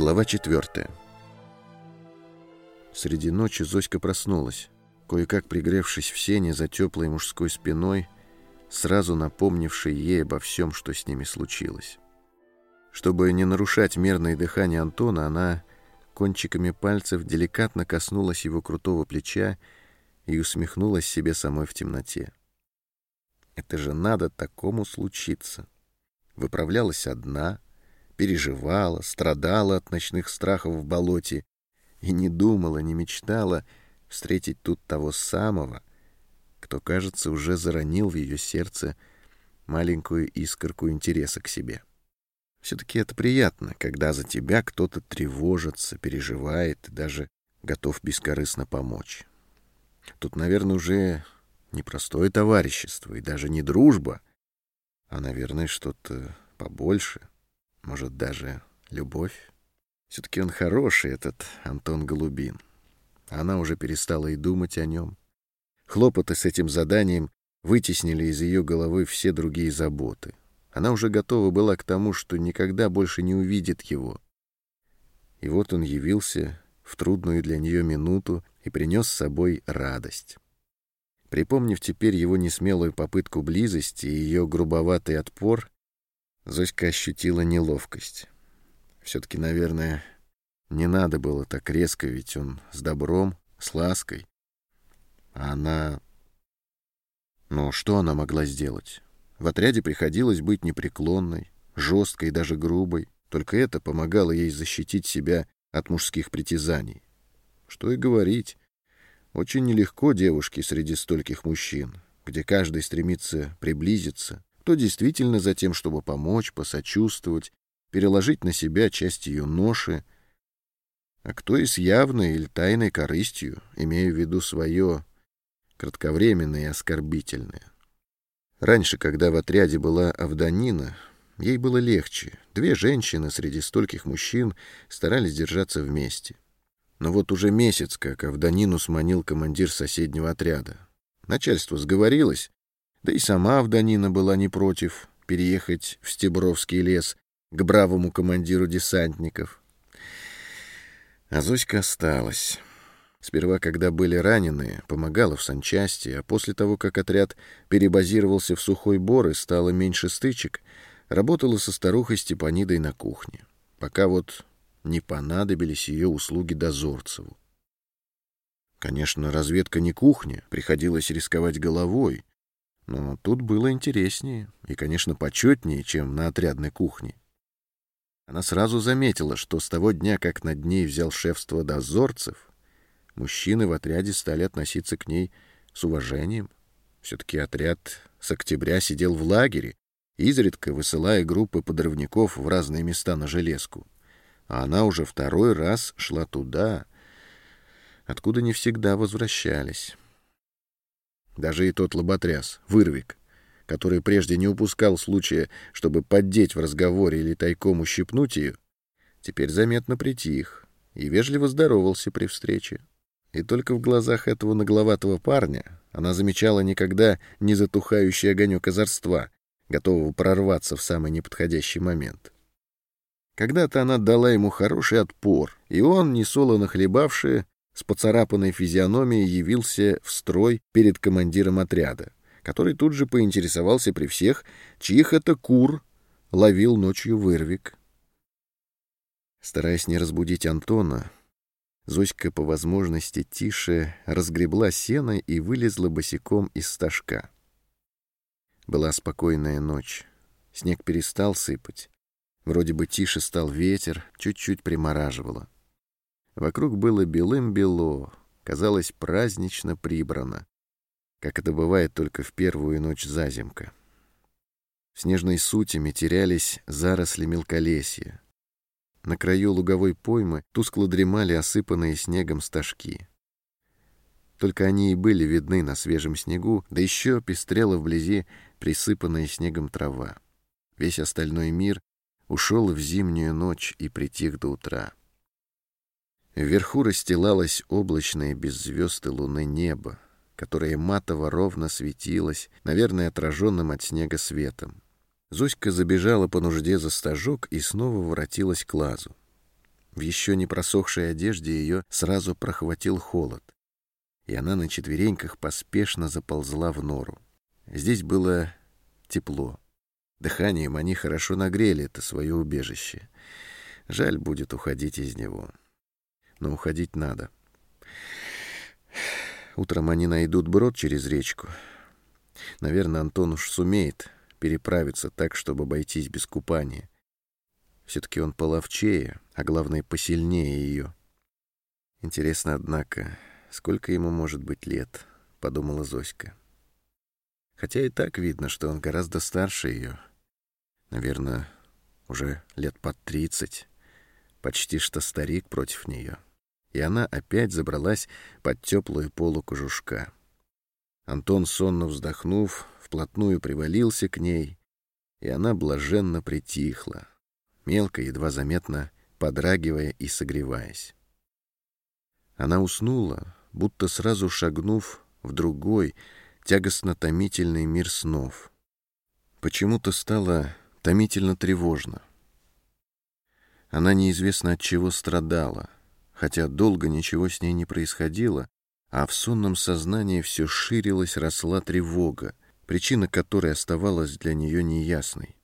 Глава четвертая. Среди ночи Зоська проснулась, кое-как пригревшись в сене за теплой мужской спиной, сразу напомнившей ей обо всем, что с ними случилось. Чтобы не нарушать мерное дыхание Антона, она кончиками пальцев деликатно коснулась его крутого плеча и усмехнулась себе самой в темноте. Это же надо такому случиться. Выправлялась одна — переживала, страдала от ночных страхов в болоте и не думала, не мечтала встретить тут того самого, кто, кажется, уже заронил в ее сердце маленькую искорку интереса к себе. Все-таки это приятно, когда за тебя кто-то тревожится, переживает и даже готов бескорыстно помочь. Тут, наверное, уже не простое товарищество и даже не дружба, а, наверное, что-то побольше — может, даже любовь? Все-таки он хороший, этот Антон Голубин. Она уже перестала и думать о нем. Хлопоты с этим заданием вытеснили из ее головы все другие заботы. Она уже готова была к тому, что никогда больше не увидит его. И вот он явился в трудную для нее минуту и принес с собой радость. Припомнив теперь его несмелую попытку близости и ее грубоватый отпор, Зоська ощутила неловкость. Все-таки, наверное, не надо было так резко, ведь он с добром, с лаской. А она... Ну, что она могла сделать? В отряде приходилось быть непреклонной, жесткой даже грубой. Только это помогало ей защитить себя от мужских притязаний. Что и говорить. Очень нелегко девушке среди стольких мужчин, где каждый стремится приблизиться, кто действительно за тем, чтобы помочь, посочувствовать, переложить на себя часть ее ноши, а кто и с явной или тайной корыстью, имея в виду свое кратковременное и оскорбительное. Раньше, когда в отряде была Авданина, ей было легче. Две женщины среди стольких мужчин старались держаться вместе. Но вот уже месяц, как Авданину сманил командир соседнего отряда. Начальство сговорилось, да и сама Авданина была не против переехать в Стебровский лес к бравому командиру десантников. А Зоська осталась. Сперва, когда были раненые, помогала в санчасти, а после того, как отряд перебазировался в Сухой Бор и стало меньше стычек, работала со старухой Степанидой на кухне, пока вот не понадобились ее услуги дозорцеву. Конечно, разведка не кухня, приходилось рисковать головой, но тут было интереснее и, конечно, почетнее, чем на отрядной кухне. Она сразу заметила, что с того дня, как над ней взял шефство дозорцев, мужчины в отряде стали относиться к ней с уважением. Все-таки отряд с октября сидел в лагере, изредка высылая группы подрывников в разные места на железку. А она уже второй раз шла туда, откуда не всегда возвращались. Даже и тот лоботряс, вырвик, который прежде не упускал случая, чтобы поддеть в разговоре или тайком ущипнуть ее, теперь заметно притих и вежливо здоровался при встрече. И только в глазах этого нагловатого парня она замечала никогда не затухающий огонек озорства, готового прорваться в самый неподходящий момент. Когда-то она дала ему хороший отпор, и он, несолоно хлебавший, с поцарапанной физиономией явился в строй перед командиром отряда, который тут же поинтересовался при всех, чьих это кур ловил ночью вырвик. Стараясь не разбудить Антона, Зоська по возможности тише разгребла сено и вылезла босиком из стажка. Была спокойная ночь. Снег перестал сыпать. Вроде бы тише стал ветер, чуть-чуть примораживало. Вокруг было белым-бело, казалось празднично прибрано, как это бывает только в первую ночь зазимка. В снежной сутями терялись заросли мелколесья. На краю луговой поймы тускло дремали осыпанные снегом стажки. Только они и были видны на свежем снегу, да еще пестрела вблизи присыпанная снегом трава. Весь остальной мир ушел в зимнюю ночь и притих до утра. Вверху расстилалось облачное без звезд и луны небо, которое матово ровно светилось, наверное, отраженным от снега светом. Зоська забежала по нужде за стажок и снова воротилась к лазу. В еще не просохшей одежде ее сразу прохватил холод, и она на четвереньках поспешно заползла в нору. Здесь было тепло. Дыханием они хорошо нагрели это свое убежище. Жаль будет уходить из него. Но уходить надо. Утром они найдут брод через речку. Наверное, Антон уж сумеет переправиться так, чтобы обойтись без купания. Все-таки он половчее, а главное, посильнее ее. Интересно, однако, сколько ему может быть лет, — подумала Зоська. Хотя и так видно, что он гораздо старше ее. Наверное, уже лет под тридцать. Почти что старик против нее. И она опять забралась под теплую полу кожушка. Антон, сонно вздохнув, вплотную привалился к ней, и она блаженно притихла, мелко, едва заметно подрагивая и согреваясь. Она уснула, будто сразу шагнув в другой, тягостно-томительный мир снов. Почему-то стало томительно тревожно. Она неизвестно от чего страдала, хотя долго ничего с ней не происходило, а в сонном сознании все ширилась, росла тревога, причина которой оставалась для нее неясной.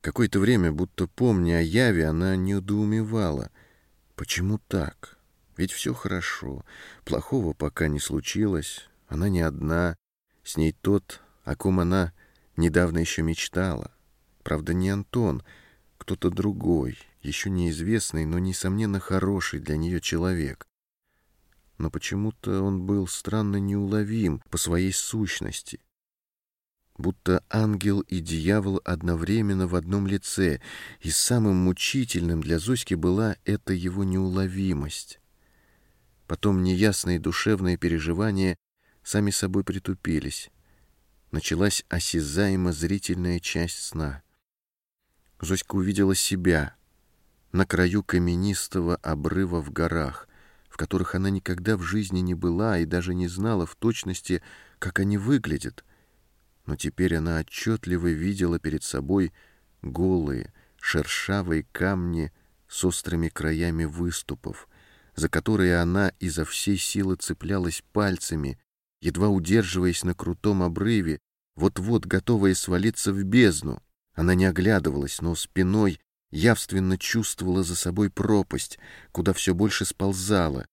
Какое-то время, будто помня о Яве, она недоумевала. Почему так? Ведь все хорошо, плохого пока не случилось, она не одна, с ней тот, о ком она недавно еще мечтала. Правда, не Антон, кто-то другой, еще неизвестный, но, несомненно, хороший для нее человек. Но почему-то он был странно неуловим по своей сущности — будто ангел и дьявол одновременно в одном лице, и самым мучительным для Зоськи была эта его неуловимость. Потом неясные душевные переживания сами собой притупились. Началась осязаемо зрительная часть сна. Зоська увидела себя на краю каменистого обрыва в горах, в которых она никогда в жизни не была и даже не знала в точности, как они выглядят — но теперь она отчетливо видела перед собой голые, шершавые камни с острыми краями выступов, за которые она изо всей силы цеплялась пальцами, едва удерживаясь на крутом обрыве, вот-вот готовая свалиться в бездну. Она не оглядывалась, но спиной явственно чувствовала за собой пропасть, куда все больше сползала.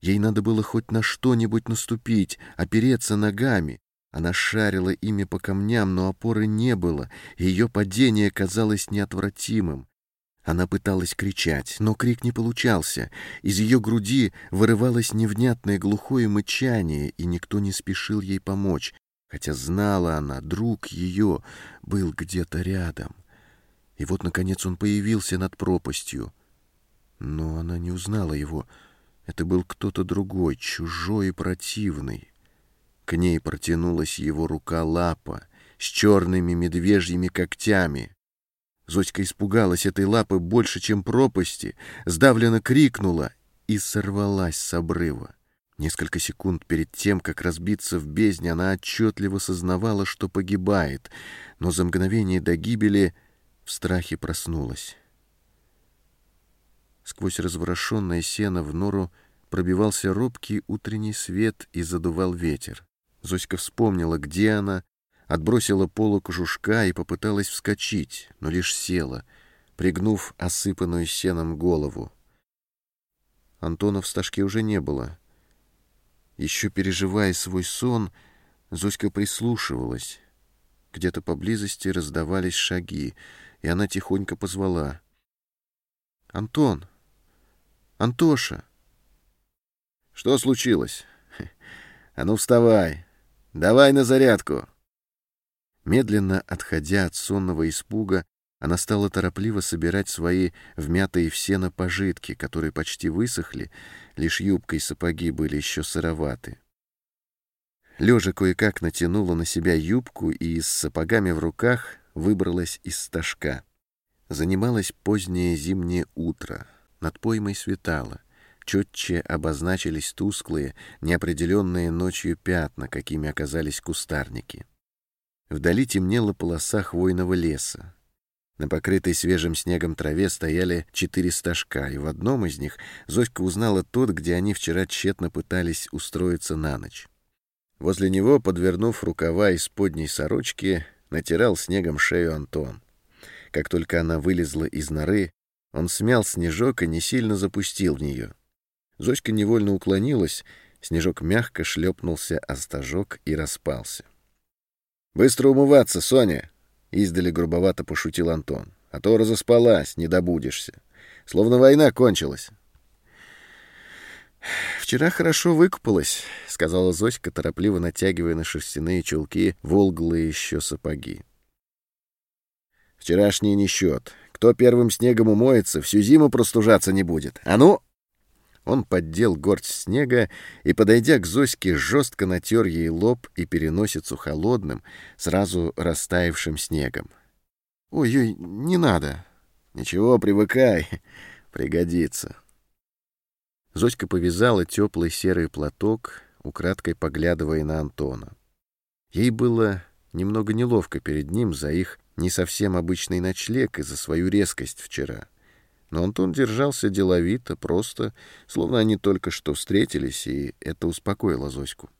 Ей надо было хоть на что-нибудь наступить, опереться ногами, она шарила ими по камням, но опоры не было, и ее падение казалось неотвратимым. Она пыталась кричать, но крик не получался. Из ее груди вырывалось невнятное глухое мычание, и никто не спешил ей помочь, хотя знала она, друг ее был где-то рядом. И вот, наконец, он появился над пропастью. Но она не узнала его. Это был кто-то другой, чужой и противный. К ней протянулась его рука-лапа с черными медвежьими когтями. Зоська испугалась этой лапы больше, чем пропасти, сдавленно крикнула и сорвалась с обрыва. Несколько секунд перед тем, как разбиться в бездне, она отчетливо сознавала, что погибает, но за мгновение до гибели в страхе проснулась. Сквозь разворошенное сено в нору пробивался робкий утренний свет и задувал ветер. Зоська вспомнила, где она, отбросила полу кожушка и попыталась вскочить, но лишь села, пригнув осыпанную сеном голову. Антона в стажке уже не было. Еще переживая свой сон, Зоська прислушивалась. Где-то поблизости раздавались шаги, и она тихонько позвала. «Антон! Антоша!» «Что случилось? А ну, вставай!» Давай на зарядку!» Медленно отходя от сонного испуга, она стала торопливо собирать свои вмятые в сено пожитки, которые почти высохли, лишь юбка и сапоги были еще сыроваты. Лежа кое-как натянула на себя юбку и с сапогами в руках выбралась из стажка. Занималось позднее зимнее утро. Над поймой светало четче обозначились тусклые, неопределенные ночью пятна, какими оказались кустарники. Вдали темнела полоса хвойного леса. На покрытой свежим снегом траве стояли четыре стажка, и в одном из них Зоська узнала тот, где они вчера тщетно пытались устроиться на ночь. Возле него, подвернув рукава из подней сорочки, натирал снегом шею Антон. Как только она вылезла из норы, он смял снежок и не сильно запустил в нее. Зоська невольно уклонилась, снежок мягко шлепнулся о стажок и распался. «Быстро умываться, Соня!» — издали грубовато пошутил Антон. «А то разоспалась, не добудешься. Словно война кончилась». «Вчера хорошо выкупалась», — сказала Зоська, торопливо натягивая на шерстяные чулки волглые еще сапоги. «Вчерашний не счет. Кто первым снегом умоется, всю зиму простужаться не будет. А ну!» Он поддел горсть снега и, подойдя к Зоське, жестко натер ей лоб и переносицу холодным, сразу растаявшим снегом. «Ой-ой, не надо!» «Ничего, привыкай, пригодится». Зоська повязала теплый серый платок, украдкой поглядывая на Антона. Ей было немного неловко перед ним за их не совсем обычный ночлег и за свою резкость вчера. Но Антон держался деловито, просто, словно они только что встретились, и это успокоило Зоську.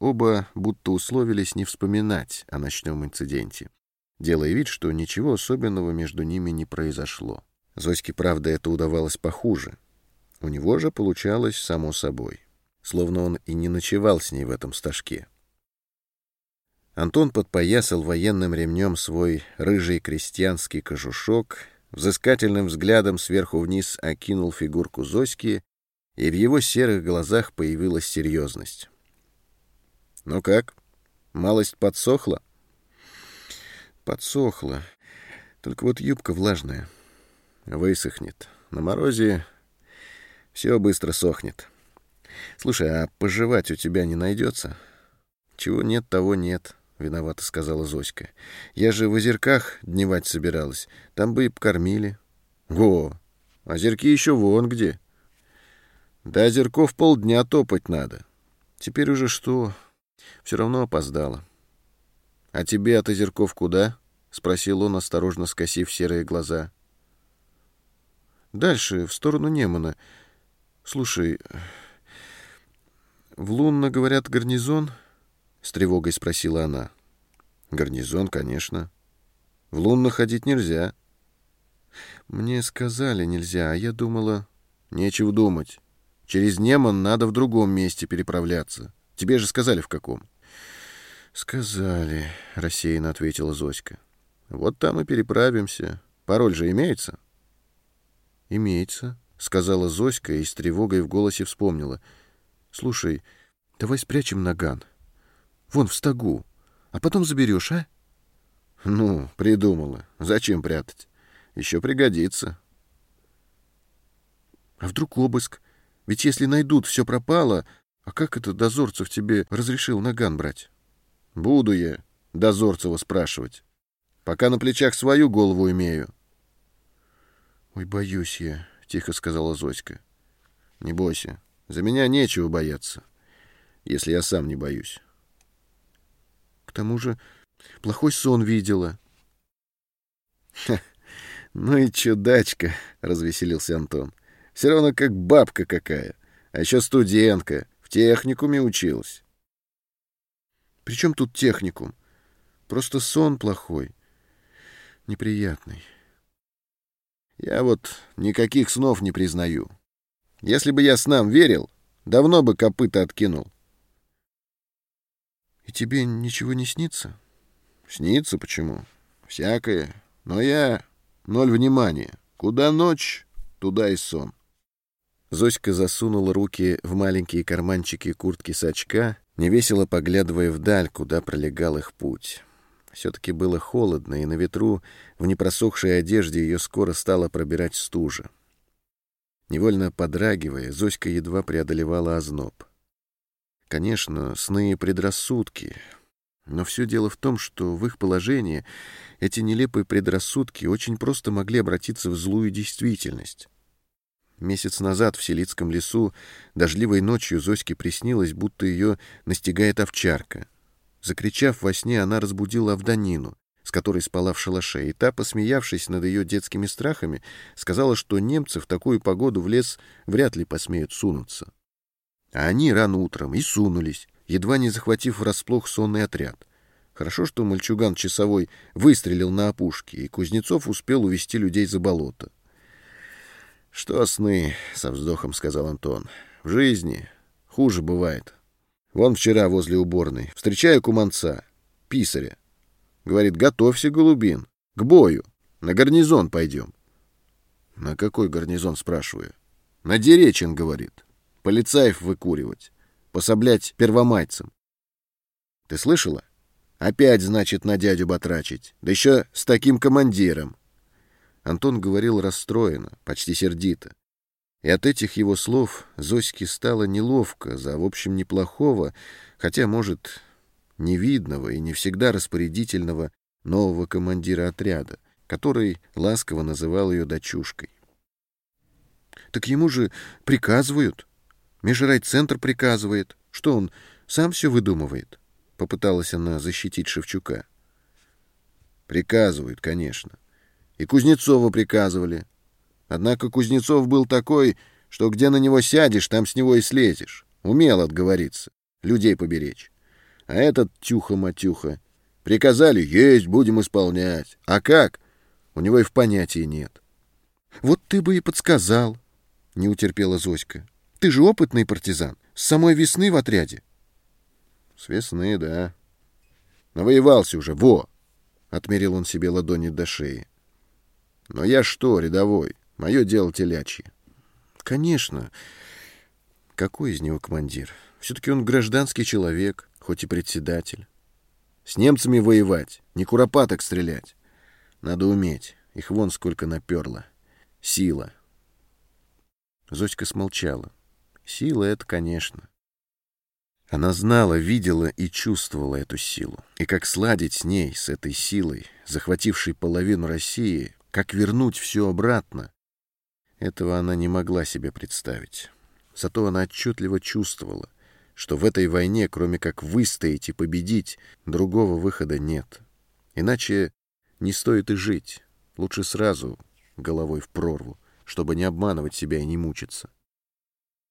Оба будто условились не вспоминать о ночном инциденте, делая вид, что ничего особенного между ними не произошло. Зоське, правда, это удавалось похуже — у него же получалось само собой, словно он и не ночевал с ней в этом стажке. Антон подпоясал военным ремнем свой рыжий крестьянский кожушок, взыскательным взглядом сверху вниз окинул фигурку Зоськи, и в его серых глазах появилась серьезность. «Ну как? Малость подсохла?» «Подсохла. Только вот юбка влажная. Высохнет. На морозе все быстро сохнет. Слушай, а пожевать у тебя не найдется? Чего нет, того нет, — виновато сказала Зоська. Я же в озерках дневать собиралась. Там бы и покормили. Во, озерки еще вон где. До озерков полдня топать надо. Теперь уже что? Все равно опоздала. А тебе от озерков куда? — спросил он, осторожно скосив серые глаза. Дальше, в сторону Немана. «Слушай, в Лунно, говорят, гарнизон?» — с тревогой спросила она. «Гарнизон, конечно. В Лунно ходить нельзя». «Мне сказали нельзя, а я думала...» «Нечего думать. Через Неман надо в другом месте переправляться. Тебе же сказали, в каком». «Сказали», — рассеянно ответила Зоська. «Вот там и переправимся. Пароль же имеется?» «Имеется», — сказала Зоська и с тревогой в голосе вспомнила. «Слушай, давай спрячем наган. Вон в стогу. А потом заберешь, а?» «Ну, придумала. Зачем прятать? Еще пригодится». «А вдруг обыск? Ведь если найдут, все пропало. А как это Дозорцев тебе разрешил наган брать?» «Буду я Дозорцева спрашивать. Пока на плечах свою голову имею». «Ой, боюсь я», — тихо сказала Зоська. «Не бойся. За меня нечего бояться, если я сам не боюсь». «К тому же плохой сон видела». «Ха, ну и чудачка», — развеселился Антон. «Все равно как бабка какая, а еще студентка, в техникуме училась». «При чем тут техникум? Просто сон плохой, неприятный». Я вот никаких снов не признаю. Если бы я снам верил, давно бы копыта откинул. И тебе ничего не снится? Снится почему? Всякое. Но я ноль внимания. Куда ночь, туда и сон. Зоська засунула руки в маленькие карманчики куртки сачка, невесело поглядывая вдаль, куда пролегал их путь. Все-таки было холодно, и на ветру в непросохшей одежде ее скоро стало пробирать стужа. Невольно подрагивая, Зоська едва преодолевала озноб. Конечно, сны и предрассудки, но все дело в том, что в их положении эти нелепые предрассудки очень просто могли обратиться в злую действительность. Месяц назад в Селицком лесу дождливой ночью Зоське приснилось, будто ее настигает овчарка — Закричав во сне, она разбудила Авданину. с которой спала в шалаше, и та, посмеявшись над ее детскими страхами, сказала, что немцы в такую погоду в лес вряд ли посмеют сунуться. А они рано утром и сунулись, едва не захватив врасплох сонный отряд. Хорошо, что мальчуган часовой выстрелил на опушке, и Кузнецов успел увести людей за болото. «Что сны?» — со вздохом сказал Антон. «В жизни хуже бывает. Вон вчера возле уборной встречаю куманца, писаря. Говорит, готовься, голубин, к бою, на гарнизон пойдем». «На какой гарнизон?» — спрашиваю. «На Деречин», — говорит. «Полицаев выкуривать, пособлять первомайцам». «Ты слышала?» Опять, значит, на дядю батрачить. Да еще с таким командиром. Антон говорил расстроенно, почти сердито. И от этих его слов Зоське стало неловко за, в общем, неплохого, хотя, может, невидного и не всегда распорядительного нового командира отряда, который ласково называл ее дочушкой. Так ему же приказывают. Межрайцентр приказывает. Что он, сам все выдумывает? — попыталась она защитить Шевчука. «Приказывают, конечно. И Кузнецова приказывали. Однако Кузнецов был такой, что где на него сядешь, там с него и слезешь. Умел отговориться, людей поберечь. А этот тюха-матюха. Приказали, есть, будем исполнять. А как? У него и в понятии нет. Вот ты бы и подсказал, не утерпела Зоська. Ты же опытный партизан, с самой весны в отряде. С весны, да. Навоевался уже, во! Отмерил он себе ладони до шеи. Но я что, рядовой? Мое дело телячье. Конечно. Какой из него командир? Все-таки он гражданский человек, хоть и председатель. С немцами воевать, не куропаток стрелять. Надо уметь. Их вон сколько наперло. Сила. Зоська смолчала. Сила — это, конечно. Она знала, видела и чувствовала эту силу. И как сладить с ней, с этой силой, захватившей половину России, как вернуть все обратно, этого она не могла себе представить. Зато она отчетливо чувствовала, что в этой войне, кроме как выстоять и победить, другого выхода нет. Иначе не стоит и жить. Лучше сразу головой в прорву, чтобы не обманывать себя и не мучиться.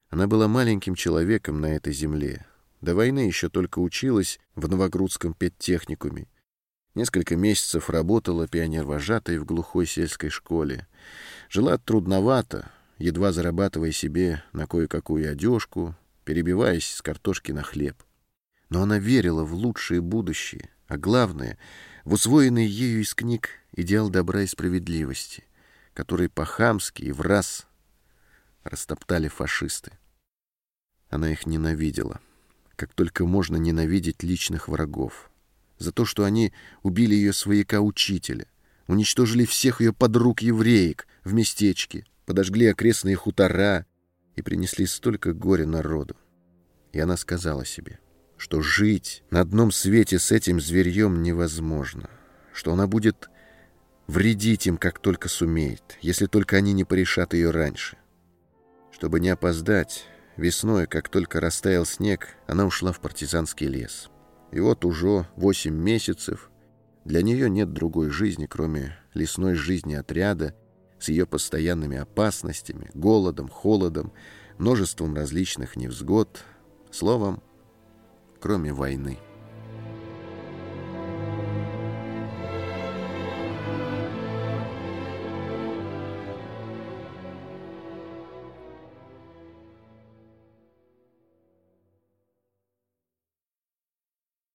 Она была маленьким человеком на этой земле, до войны еще только училась в Новогрудском педтехникуме. Несколько месяцев работала пионер-вожатой в глухой сельской школе. Жила трудновато, едва зарабатывая себе на кое-какую одежку, перебиваясь с картошки на хлеб. Но она верила в лучшее будущее, а главное — в усвоенный ею из книг идеал добра и справедливости, который по-хамски и в раз растоптали фашисты. Она их ненавидела как только можно ненавидеть личных врагов. За то, что они убили ее свояка-учителя, уничтожили всех ее подруг-евреек в местечке, подожгли окрестные хутора и принесли столько горя народу. И она сказала себе, что жить на одном свете с этим зверьем невозможно, что она будет вредить им, как только сумеет, если только они не порешат ее раньше. Чтобы не опоздать, Весной, как только растаял снег, она ушла в партизанский лес. И вот уже восемь месяцев для нее нет другой жизни, кроме лесной жизни отряда, с ее постоянными опасностями, голодом, холодом, множеством различных невзгод, словом, кроме войны.